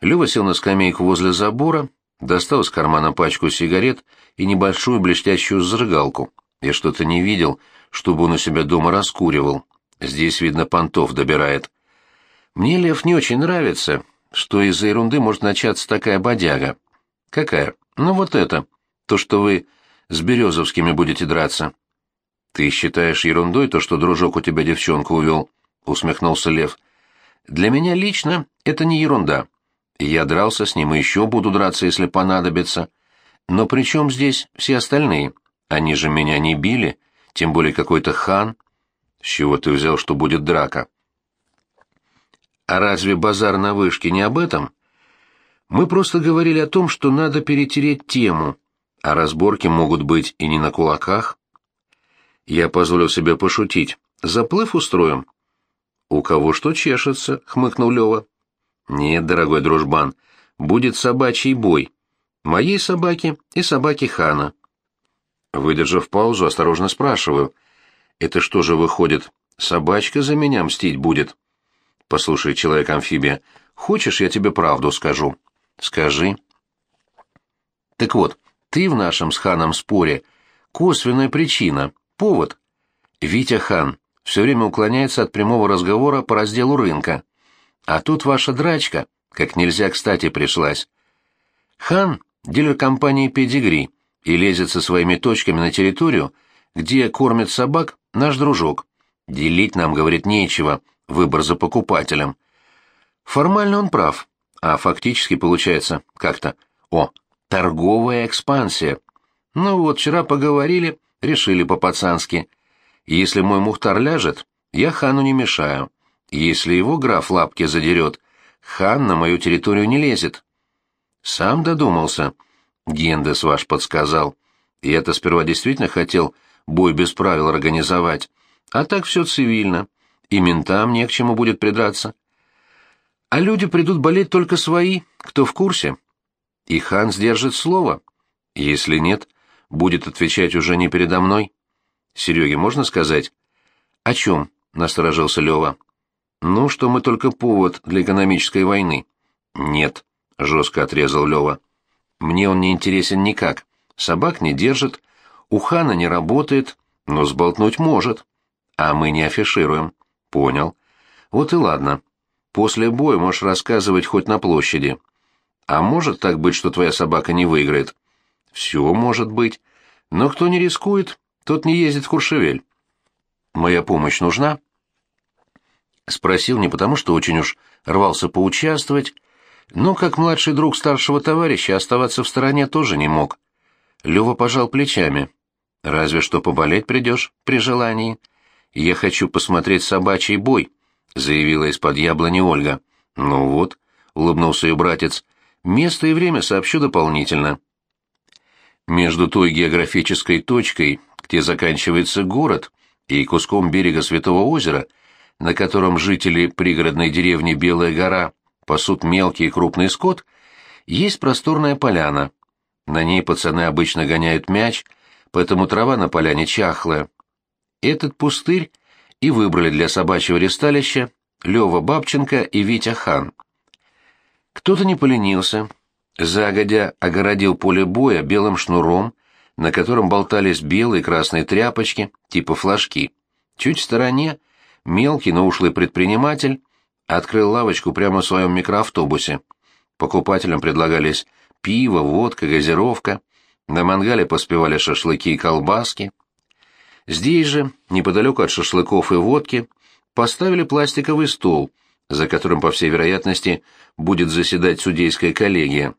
Лёва сел на скамейку возле забора, достал из кармана пачку сигарет и небольшую блестящую зажигалку. Я что-то не видел, чтобы он у себя дома раскуривал. Здесь, видно, понтов добирает. Мне, Лев, не очень нравится, что из-за ерунды может начаться такая бодяга. Какая? Ну вот это. То, что вы с Березовскими будете драться. Ты считаешь ерундой то, что дружок у тебя девчонку увел? Усмехнулся Лев. Для меня лично это не ерунда. Я дрался с ним и еще буду драться, если понадобится. Но при чем здесь все остальные? Они же меня не били, тем более какой-то хан. С чего ты взял, что будет драка? А разве базар на вышке не об этом? Мы просто говорили о том, что надо перетереть тему, а разборки могут быть и не на кулаках. Я позволил себе пошутить. Заплыв устроим? У кого что чешется, хмыкнул Лева. Нет, дорогой дружбан, будет собачий бой. Моей собаки и собаки хана. Выдержав паузу, осторожно спрашиваю. Это что же выходит, собачка за меня мстить будет? Послушай, человек-амфибия, хочешь, я тебе правду скажу? Скажи. Так вот, ты в нашем с ханом споре косвенная причина, повод. Витя хан все время уклоняется от прямого разговора по разделу рынка. А тут ваша драчка, как нельзя кстати, пришлась. Хан — дилер компании «Педигри» и лезет со своими точками на территорию, где кормит собак наш дружок. Делить нам, говорит, нечего, выбор за покупателем. Формально он прав, а фактически получается как-то, о, торговая экспансия. Ну вот, вчера поговорили, решили по-пацански. Если мой Мухтар ляжет, я хану не мешаю. Если его граф лапки задерет, хан на мою территорию не лезет. Сам додумался. Гендес ваш подсказал. Я-то сперва действительно хотел бой без правил организовать. А так все цивильно. И ментам не к чему будет придраться. А люди придут болеть только свои, кто в курсе. И хан сдержит слово. Если нет, будет отвечать уже не передо мной. Сереге можно сказать? О чем? насторожился Лева. Ну, что мы только повод для экономической войны. Нет, жестко отрезал Лева. Мне он не интересен никак. Собак не держит, у хана не работает, но сболтнуть может. А мы не афишируем. Понял. Вот и ладно. После боя можешь рассказывать хоть на площади. А может так быть, что твоя собака не выиграет? Все может быть. Но кто не рискует, тот не ездит в Куршевель. Моя помощь нужна? Спросил не потому, что очень уж рвался поучаствовать, но как младший друг старшего товарища оставаться в стороне тоже не мог. Лёва пожал плечами. «Разве что поболеть придешь, при желании. Я хочу посмотреть собачий бой», — заявила из-под яблони Ольга. «Ну вот», — улыбнулся ее братец, — «место и время сообщу дополнительно». Между той географической точкой, где заканчивается город, и куском берега Святого озера, на котором жители пригородной деревни Белая гора пасут мелкий и крупный скот, есть просторная поляна. На ней пацаны обычно гоняют мяч, поэтому трава на поляне чахлая. Этот пустырь и выбрали для собачьего ресталища Лёва Бабченко и Витя Хан. Кто-то не поленился, загодя огородил поле боя белым шнуром, на котором болтались белые и красные тряпочки, типа флажки. Чуть в стороне мелкий, но ушлый предприниматель открыл лавочку прямо в своем микроавтобусе. Покупателям предлагались пиво, водка, газировка. На мангале поспевали шашлыки и колбаски. Здесь же, неподалеку от шашлыков и водки, поставили пластиковый стол, за которым, по всей вероятности, будет заседать судейская коллегия.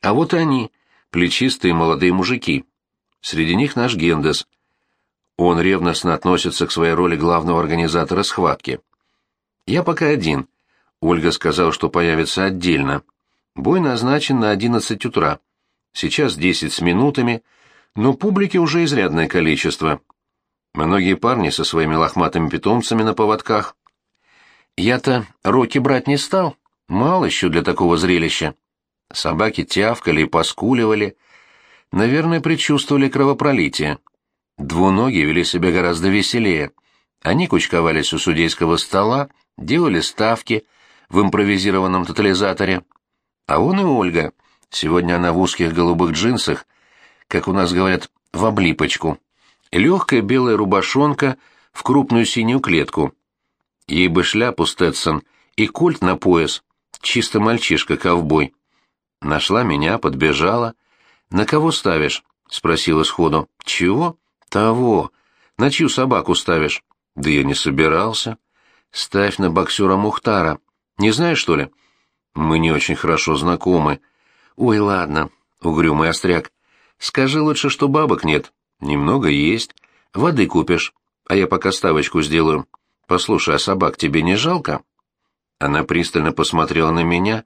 А вот они, плечистые молодые мужики. Среди них наш Гендес. Он ревностно относится к своей роли главного организатора схватки. Я пока один. Ольга сказала, что появится отдельно. Бой назначен на 11 утра. Сейчас 10 с минутами, но публики уже изрядное количество. Многие парни со своими лохматыми питомцами на поводках. Я-то роки брать не стал, мало еще для такого зрелища. Собаки тявкали и поскуливали. Наверное, предчувствовали кровопролитие. Двуногие вели себя гораздо веселее. Они кучковались у судейского стола, делали ставки, в импровизированном тотализаторе. А он и Ольга. Сегодня она в узких голубых джинсах, как у нас говорят, в облипочку. Легкая белая рубашонка в крупную синюю клетку. Ей бы шляпу Сtetсон и кольт на пояс. Чисто мальчишка-ковбой. Нашла меня, подбежала. «На кого ставишь?» — спросила сходу. «Чего?» «Того. На чью собаку ставишь?» «Да я не собирался». «Ставь на боксера Мухтара. Не знаешь, что ли?» «Мы не очень хорошо знакомы». «Ой, ладно, угрюмый остряк. Скажи лучше, что бабок нет. Немного есть. Воды купишь, а я пока ставочку сделаю. Послушай, а собак тебе не жалко?» Она пристально посмотрела на меня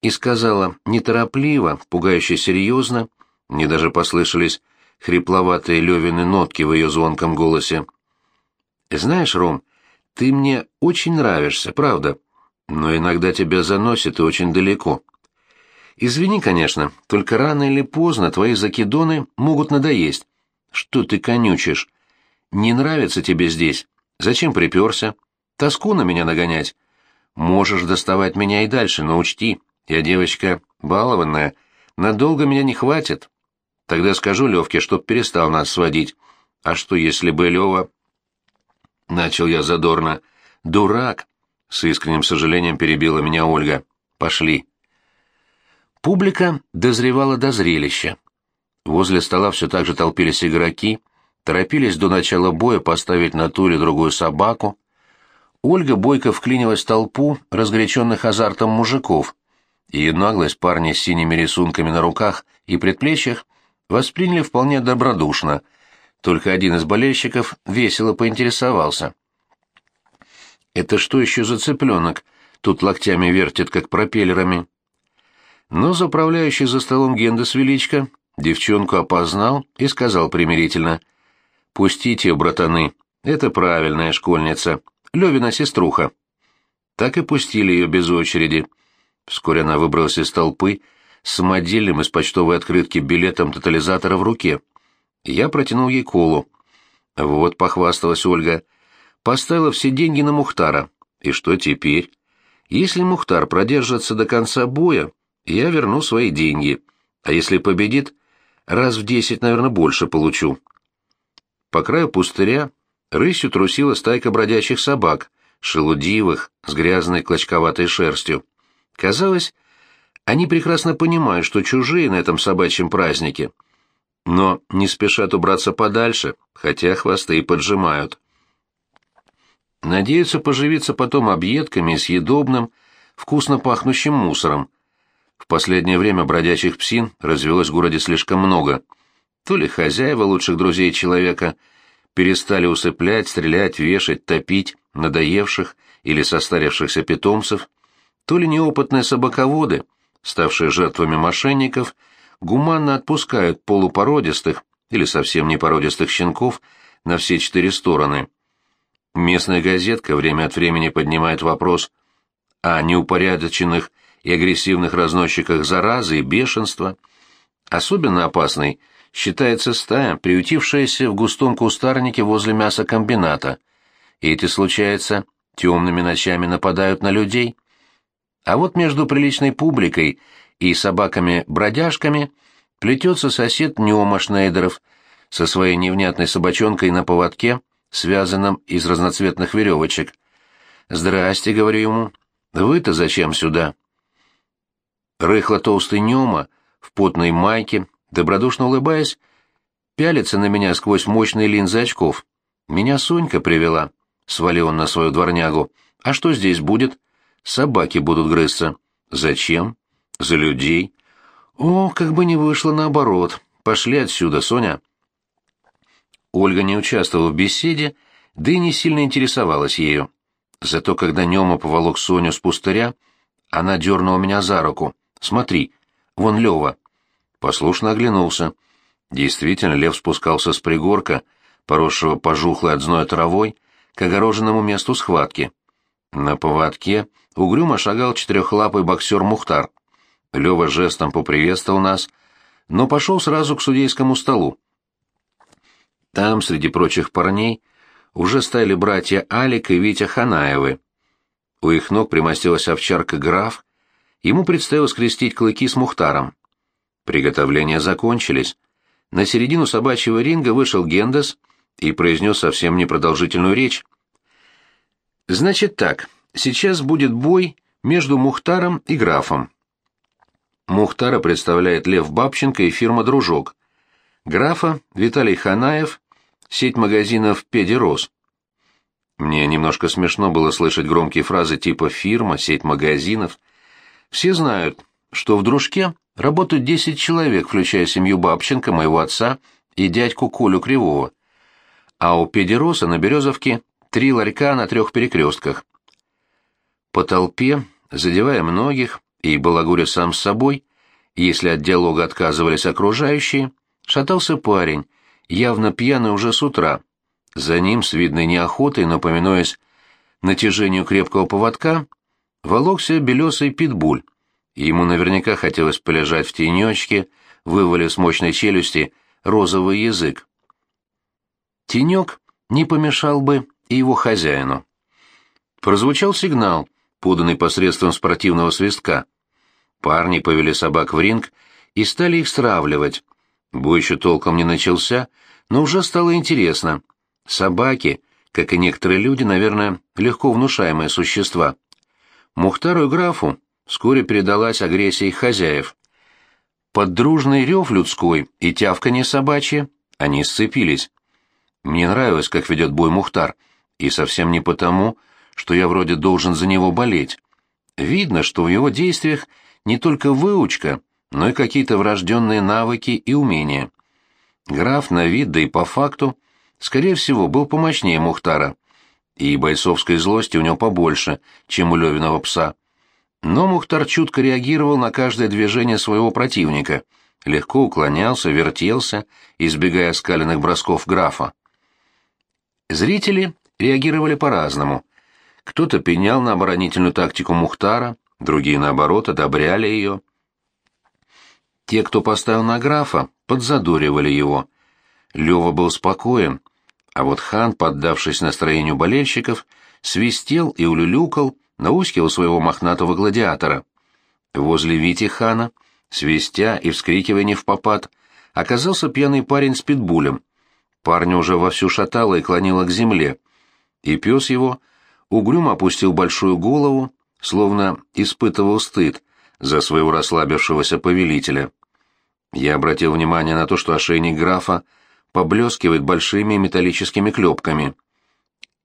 и сказала неторопливо, пугающе серьезно, мне даже послышались хрипловатые Левины нотки в ее звонком голосе. «Знаешь, Ром, ты мне очень нравишься, правда, но иногда тебя заносит и очень далеко. Извини, конечно, только рано или поздно твои закидоны могут надоесть. Что ты конючишь? Не нравится тебе здесь? Зачем приперся? Тоску на меня нагонять? Можешь доставать меня и дальше, но учти, я девочка балованная, надолго меня не хватит. Тогда скажу Левке, чтоб перестал нас сводить. А что, если бы Лева... Начал я задорно. Дурак! С искренним сожалением перебила меня Ольга. Пошли. Публика дозревала до зрелища. Возле стола все так же толпились игроки, торопились до начала боя поставить на ту или другую собаку. Ольга бойко вклинилась в толпу разгоряченных азартом мужиков. Ее наглость парни с синими рисунками на руках и предплечьях восприняли вполне добродушно, только один из болельщиков весело поинтересовался. «Это что еще за цыпленок? Тут локтями вертит, как пропеллерами». Но заправляющий за столом Гендес Величко девчонку опознал и сказал примирительно. «Пустите братаны, это правильная школьница, Левина сеструха». Так и пустили ее без очереди. Вскоре она выбралась из толпы, с самодельным из почтовой открытки билетом тотализатора в руке. Я протянул ей колу. «Вот», — похвасталась Ольга, — «поставила все деньги на Мухтара. И что теперь? Если Мухтар продержится до конца боя, я верну свои деньги, а если победит, раз в десять, наверное, больше получу». По краю пустыря рысью трусила стайка бродячих собак, шелудивых, с грязной клочковатой шерстью. Казалось, они прекрасно понимают, что чужие на этом собачьем празднике, но не спешат убраться подальше, хотя хвосты и поджимают. Надеются поживиться потом объедками и съедобным, вкусно пахнущим мусором. В последнее время бродячих псин развелось в городе слишком много. То ли хозяева лучших друзей человека перестали усыплять, стрелять, вешать, топить надоевших или состарившихся питомцев, то ли неопытные собаководы — ставшие жертвами мошенников, гуманно отпускают полупородистых или совсем непородистых щенков на все четыре стороны. Местная газетка время от времени поднимает вопрос о неупорядоченных и агрессивных разносчиках заразы и бешенства. Особенно опасной считается стая, приютившаяся в густом кустарнике возле мясокомбината. И эти, случается, темными ночами нападают на людей. А вот между приличной публикой и собаками-бродяжками плетется сосед Нема Шнейдеров со своей невнятной собачонкой на поводке, связанном из разноцветных веревочек. «Здрасте», — говорю ему, — «вы-то зачем сюда?» Рыхло-толстый Нема в потной майке, добродушно улыбаясь, пялится на меня сквозь мощные линзы очков. «Меня Сонька привела», — свалил он на свою дворнягу. «А что здесь будет?» Собаки будут грызться. Зачем? За людей. О, как бы не вышло наоборот. Пошли отсюда, Соня. Ольга не участвовала в беседе, да и не сильно интересовалась ею. Зато когда Нема поволок Соню с пустыря, она дернула меня за руку. «Смотри, вон Лева». Послушно оглянулся. Действительно, лев спускался с пригорка, поросшего пожухлой от зноя травой, к огороженному месту схватки. На поводке угрюмо шагал четырехлапый боксер Мухтар. Лева жестом поприветствовал нас, но пошел сразу к судейскому столу. Там, среди прочих парней, уже стояли братья Алик и Витя Ханаевы. У их ног примостилась овчарка граф. Ему предстояло скрестить клыки с Мухтаром. Приготовления закончились. На середину собачьего ринга вышел Гендес и произнес совсем непродолжительную речь. «Значит так, сейчас будет бой между Мухтаром и графом. Мухтара представляет Лев Бабченко и фирма «Дружок». Графа Виталий Ханаев, сеть магазинов «Педерос». Мне немножко смешно было слышать громкие фразы типа «фирма», «сеть магазинов». Все знают, что в «Дружке» работают 10 человек, включая семью Бабченко, моего отца и дядьку Колю Кривого. А у «Педероса» на Березовке три ларька на трех перекрестках. По толпе, задевая многих, и балагуря сам с собой, если от диалога отказывались окружающие, шатался парень, явно пьяный уже с утра. За ним, с видной неохотой, напоминаясь натяжению крепкого поводка, волокся белесый питбуль. Ему наверняка хотелось полежать в тенечке, вывалив с мощной челюсти розовый язык. Тенек не помешал бы и его хозяину. Прозвучал сигнал, поданный посредством спортивного свистка. Парни повели собак в ринг и стали их стравливать. Бой еще толком не начался, но уже стало интересно. Собаки, как и некоторые люди, наверное, легко внушаемые существа. Мухтару и графу вскоре передалась агрессия их хозяев. Под дружный рев людской и тявканье собачье они сцепились. Мне нравилось, как ведет бой Мухтар, и совсем не потому, что я вроде должен за него болеть. Видно, что в его действиях не только выучка, но и какие-то врожденные навыки и умения. Граф на вид, да и по факту, скорее всего, был помощнее Мухтара, и бойцовской злости у него побольше, чем у Левиного пса. Но Мухтар чутко реагировал на каждое движение своего противника, легко уклонялся, вертелся, избегая скаленных бросков графа. Зрители реагировали по-разному. Кто-то пенял на оборонительную тактику Мухтара, другие, наоборот, одобряли ее. Те, кто поставил на графа, подзадоривали его. Лева был спокоен, а вот хан, поддавшись настроению болельщиков, свистел и улюлюкал, наускивал своего мохнатого гладиатора. Возле Вити хана, свистя и вскрикивая не в попад, оказался пьяный парень с питбулем. Парня уже вовсю шатало и клонило к земле, и пес его угрюмо опустил большую голову, словно испытывал стыд за своего расслабившегося повелителя. Я обратил внимание на то, что ошейник графа поблескивает большими металлическими клепками,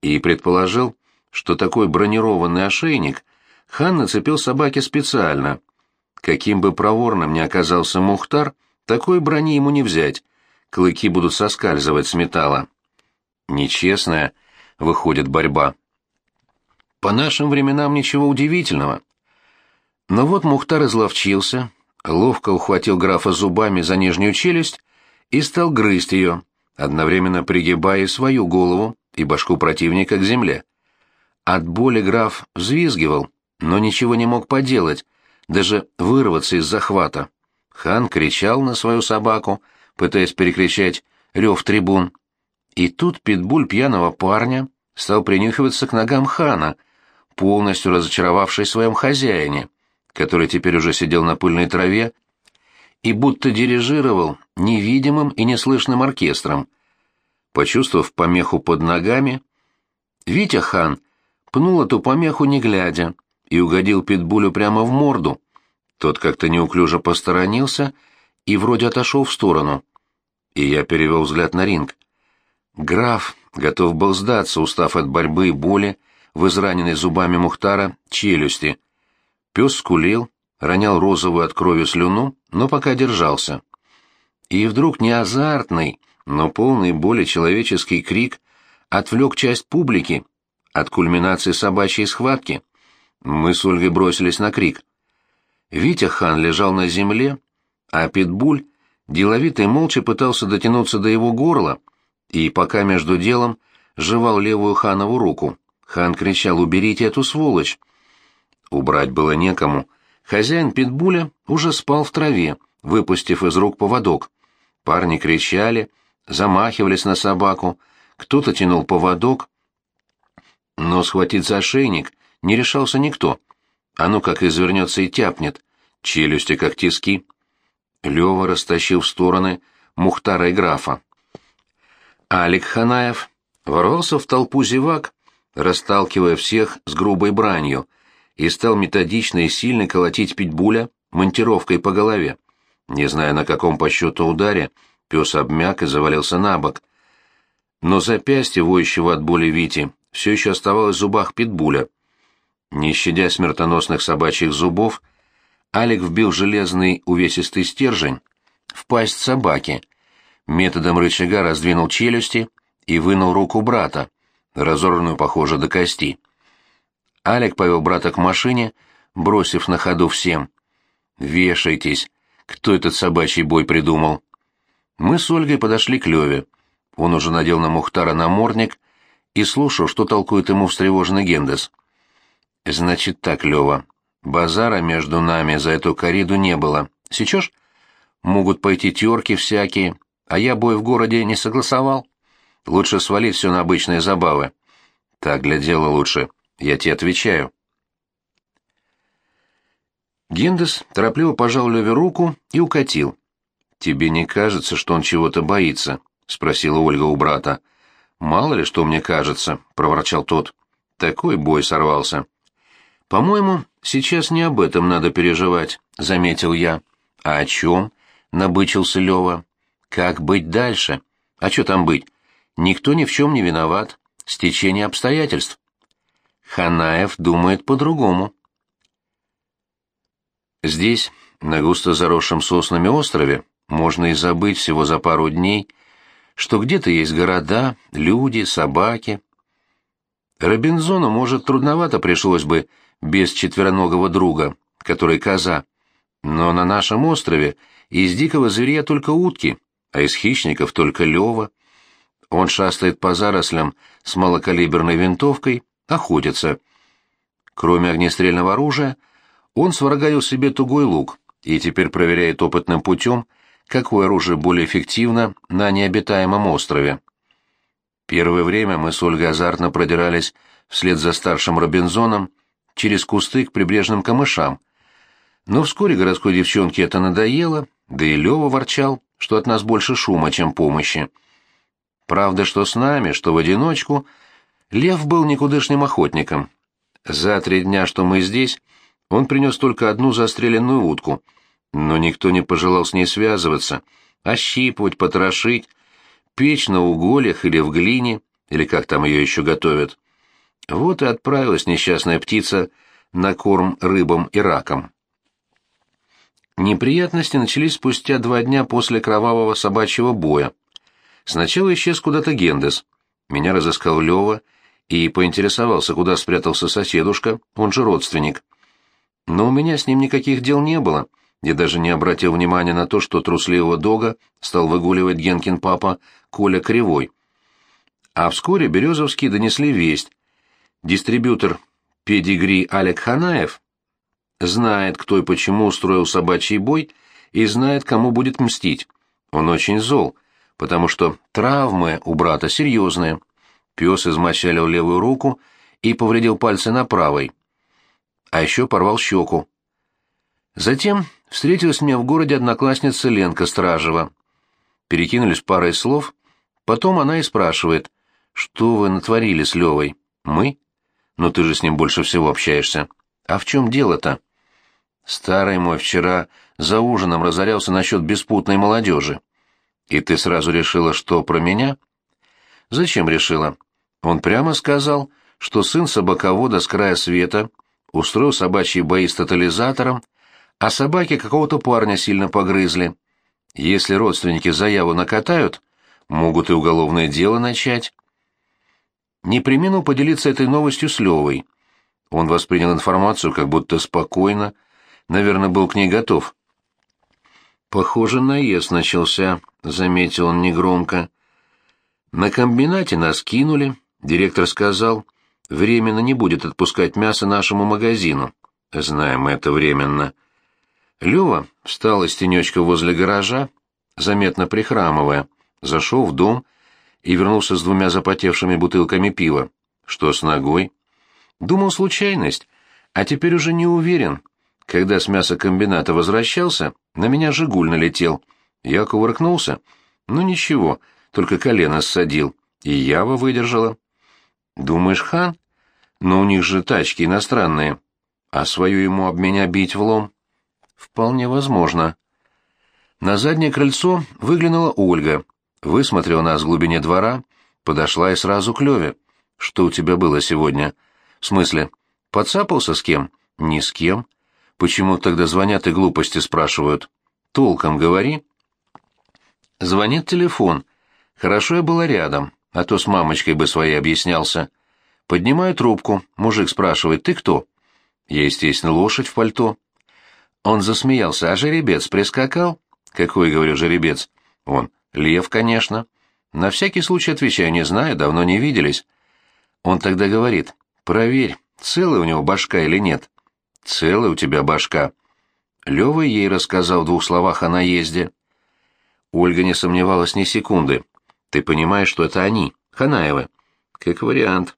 и предположил, что такой бронированный ошейник хан нацепил собаке специально. Каким бы проворным ни оказался Мухтар, такой брони ему не взять, клыки будут соскальзывать с металла. Нечестная, выходит, борьба. По нашим временам ничего удивительного. Но вот Мухтар изловчился, ловко ухватил графа зубами за нижнюю челюсть и стал грызть ее, одновременно пригибая свою голову и башку противника к земле. От боли граф взвизгивал, но ничего не мог поделать, даже вырваться из захвата. Хан кричал на свою собаку, пытаясь перекричать рев трибун. И тут питбуль пьяного парня стал принюхиваться к ногам хана — полностью разочаровавшись своем хозяине, который теперь уже сидел на пыльной траве и будто дирижировал невидимым и неслышным оркестром. Почувствовав помеху под ногами, Витя хан пнул эту помеху не глядя и угодил питбулю прямо в морду. Тот как-то неуклюже посторонился и вроде отошел в сторону. И я перевел взгляд на ринг. Граф готов был сдаться, устав от борьбы и боли, в израненной зубами Мухтара челюсти. Пес скулил, ронял розовую от крови слюну, но пока держался. И вдруг не азартный, но полный боли человеческий крик отвлек часть публики от кульминации собачьей схватки. Мы с Ольгой бросились на крик. Витя хан лежал на земле, а Питбуль деловито и молча пытался дотянуться до его горла, и пока между делом жевал левую ханову руку. Хан кричал «Уберите эту сволочь!». Убрать было некому. Хозяин питбуля уже спал в траве, выпустив из рук поводок. Парни кричали, замахивались на собаку, кто-то тянул поводок, но схватить за ошейник не решался никто. А ну как извернется и тяпнет, челюсти как тиски. Лева растащил в стороны Мухтара и графа. Алик Ханаев ворвался в толпу зевак, расталкивая всех с грубой бранью, и стал методично и сильно колотить питбуля монтировкой по голове. Не зная, на каком по счету ударе, пес обмяк и завалился на бок. Но запястье, воющего от боли Вити, все еще оставалось в зубах питбуля. Не щадя смертоносных собачьих зубов, Алик вбил железный увесистый стержень в пасть собаки, методом рычага раздвинул челюсти и вынул руку брата, разорванную, похоже, до кости. Алик повел брата к машине, бросив на ходу всем. «Вешайтесь! Кто этот собачий бой придумал?» Мы с Ольгой подошли к Леве. Он уже надел на Мухтара намордник и слушал, что толкует ему встревоженный Гендес. «Значит так, Лева, базара между нами за эту кориду не было. Сечешь? Могут пойти терки всякие, а я бой в городе не согласовал. Лучше свалить все на обычные забавы. Так для дела лучше, я тебе отвечаю». Гендес торопливо пожал Леве руку и укатил. «Тебе не кажется, что он чего-то боится?» — спросила Ольга у брата. «Мало ли, что мне кажется», — проворчал тот. «Такой бой сорвался». «По-моему, сейчас не об этом надо переживать», — заметил я. «А о чем?» — набычился Лева. «Как быть дальше? А что там быть? Никто ни в чем не виноват. Стечение обстоятельств». Ханаев думает по-другому. Здесь, на густо заросшем соснами острове, можно и забыть всего за пару дней, что где-то есть города, люди, собаки. Робинзону, может, трудновато пришлось бы без четвероногого друга, который коза. Но на нашем острове из дикого зверя только утки, а из хищников только лева. Он шастает по зарослям с малокалиберной винтовкой, охотится. Кроме огнестрельного оружия, он сварганил себе тугой лук и теперь проверяет опытным путем, какое оружие более эффективно на необитаемом острове. Первое время мы с Ольгой азартно продирались вслед за старшим Робинзоном через кусты к прибрежным камышам. Но вскоре городской девчонке это надоело, да и Лёва ворчал, что от нас больше шума, чем помощи. Правда, что с нами, что в одиночку, Лев был никудышным охотником. За три дня, что мы здесь, он принес только одну застреленную утку, но никто не пожелал с ней связываться, ощипывать, потрошить, печь на угольях или в глине, или как там ее еще готовят. Вот и отправилась несчастная птица на корм рыбам и ракам. Неприятности начались спустя два дня после кровавого собачьего боя. Сначала исчез куда-то Гендес. Меня разыскал Лева и поинтересовался, куда спрятался соседушка, он же родственник. Но у меня с ним никаких дел не было. Я даже не обратил внимания на то, что трусливого дога стал выгуливать Генкин папа Коля Кривой. А вскоре Березовские донесли весть. Дистрибьютор педигри Олег Ханаев знает, кто и почему устроил собачий бой, и знает, кому будет мстить. Он очень зол, потому что травмы у брата серьезные. Пес измочалил левую руку и повредил пальцы на правой а еще порвал щеку. Затем встретилась мне в городе одноклассница Ленка Стражева. Перекинулись парой слов, потом она и спрашивает, что вы натворили с Левой? Мы? Но ты же с ним больше всего общаешься. А в чем дело-то? Старый мой вчера за ужином разорялся насчет беспутной молодежи. И ты сразу решила, что про меня? Зачем решила? Он прямо сказал, что сын собаковода с края света устроил собачьи бои с тотализатором, а собаки какого-то парня сильно погрызли. Если родственники заяву накатают, могут и уголовное дело начать. Не применил поделиться этой новостью с Левой. Он воспринял информацию как будто спокойно, наверное, был к ней готов. «Похоже, наезд начался», — заметил он негромко. «На комбинате нас кинули», — директор сказал, — временно не будет отпускать мясо нашему магазину. Знаем это временно. Лёва встал из тенечка возле гаража, заметно прихрамывая, зашел в дом и вернулся с двумя запотевшими бутылками пива. Что с ногой? Думал, случайность, а теперь уже не уверен. Когда с мясокомбината возвращался, на меня «Жигуль» налетел. Я кувыркнулся. Ну ничего, только колено ссадил. И Ява выдержала. Думаешь, хан? Но у них же тачки иностранные. А свою ему об меня бить влом? Вполне возможно. На заднее крыльцо выглянула Ольга, высмотрела нас в глубине двора, подошла и сразу к Леве. «Что у тебя было сегодня?» «В смысле, подцапался с кем?» «Ни с кем». «Почему тогда звонят и глупости спрашивают?» «Толком говори». Звонит телефон. Хорошо я была рядом, а то с мамочкой бы своей объяснялся. Поднимаю трубку, мужик спрашивает, «Ты кто?» Я, естественно, лошадь в пальто. Он засмеялся, а жеребец прискакал? Какой, говорю, жеребец? Он, лев, конечно. На всякий случай отвечаю, не знаю, давно не виделись. Он тогда говорит, проверь, целая у него башка или нет. Целая у тебя башка. Лёва ей рассказал в двух словах о наезде. Ольга не сомневалась ни секунды. Ты понимаешь, что это они, Ханаевы? Как вариант.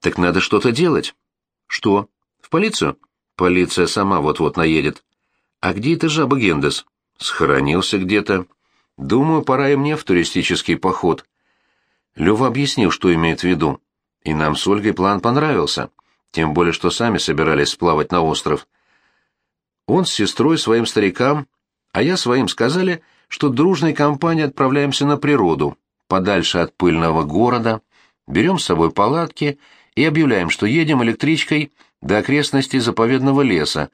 Так надо что-то делать. Что? В полицию? Полиция сама вот-вот наедет. А где это жаба Гендес? Схоронился где-то. Думаю, пора и мне в туристический поход. Лёва объяснил, что имеет в виду. И нам с Ольгой план понравился. Тем более, что сами собирались сплавать на остров. Он с сестрой своим старикам, а я своим сказали, что дружной компанией отправляемся на природу, подальше от пыльного города, берем с собой палатки и объявляем, что едем электричкой до окрестностей заповедного леса,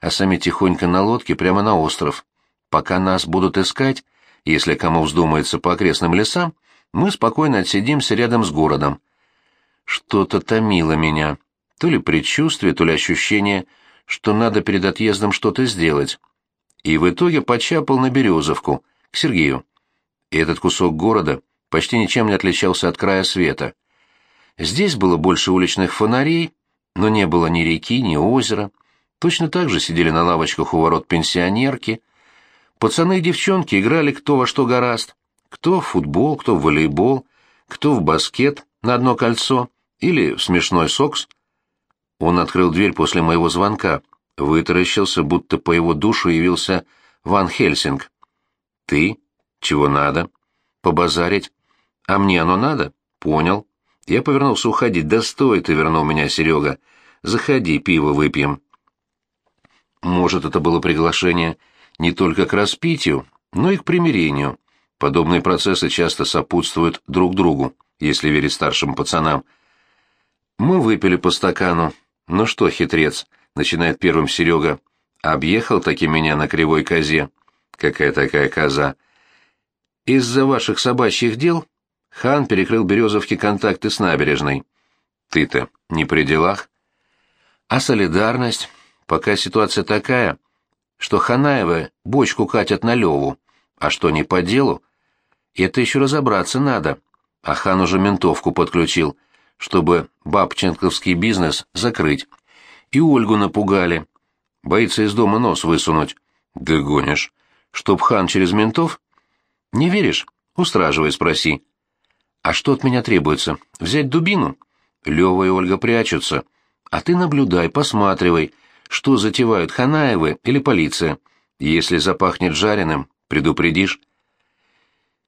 а сами тихонько на лодке прямо на остров. Пока нас будут искать, если кому вздумается по окрестным лесам, мы спокойно отсидимся рядом с городом. Что-то томило меня, то ли предчувствие, то ли ощущение, что надо перед отъездом что-то сделать. И в итоге почапал на Березовку, к Сергею. И этот кусок города почти ничем не отличался от края света. Здесь было больше уличных фонарей, но не было ни реки, ни озера. Точно так же сидели на лавочках у ворот пенсионерки. Пацаны и девчонки играли кто во что гораст. Кто в футбол, кто в волейбол, кто в баскет на одно кольцо или в смешной сокс. Он открыл дверь после моего звонка, вытаращился, будто по его душу явился Ван Хельсинг. «Ты? Чего надо?» «Побазарить. А мне оно надо?» «Понял». Я повернулся уходить. «Да стой ты!» — вернул меня Серега. «Заходи, пиво выпьем». Может, это было приглашение не только к распитию, но и к примирению. Подобные процессы часто сопутствуют друг другу, если верить старшим пацанам. Мы выпили по стакану. «Ну что, хитрец?» — начинает первым Серега. «Объехал таки меня на кривой козе». «Какая такая коза?» «Из-за ваших собачьих дел Хан перекрыл Березовке контакты с набережной. Ты-то не при делах. А солидарность? Пока ситуация такая, что Ханаевы бочку катят на Леву, а что не по делу, это еще разобраться надо. А Хан уже ментовку подключил, чтобы бабченковский бизнес закрыть. И Ольгу напугали. Боится из дома нос высунуть. Да гонишь. Чтоб Хан через ментов? Не веришь? Устраживай, спроси. А что от меня требуется? Взять дубину? Лёва и Ольга прячутся. А ты наблюдай, посматривай, что затевают Ханаевы или полиция. Если запахнет жареным, предупредишь.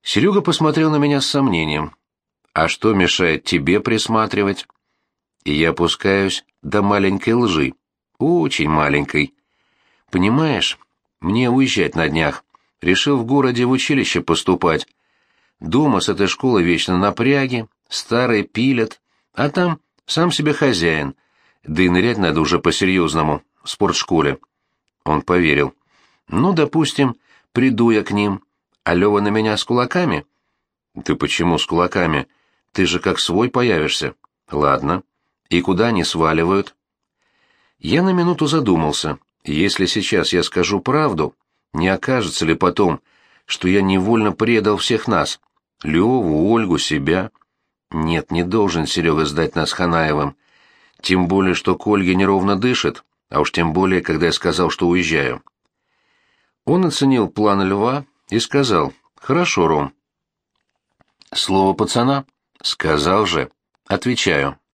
Серега посмотрел на меня с сомнением. А что мешает тебе присматривать? И я опускаюсь до маленькой лжи. Очень маленькой. Понимаешь, мне уезжать на днях. Решил в городе в училище поступать. Дома с этой школы вечно напряги, старые пилят, а там сам себе хозяин, да и нырять надо уже по-серьезному, в спортшколе. Он поверил. Ну, допустим, приду я к ним, а Лёва на меня с кулаками? Ты почему с кулаками? Ты же как свой появишься. Ладно. И куда они сваливают? Я на минуту задумался. Если сейчас я скажу правду, не окажется ли потом, что я невольно предал всех нас? Леву, Ольгу, себя. Нет, не должен Серега сдать нас Ханаевым. Тем более, что к Ольге неровно дышит, а уж тем более, когда я сказал, что уезжаю. Он оценил план льва и сказал, «Хорошо, Ром». Слово пацана. Сказал же. Отвечаю.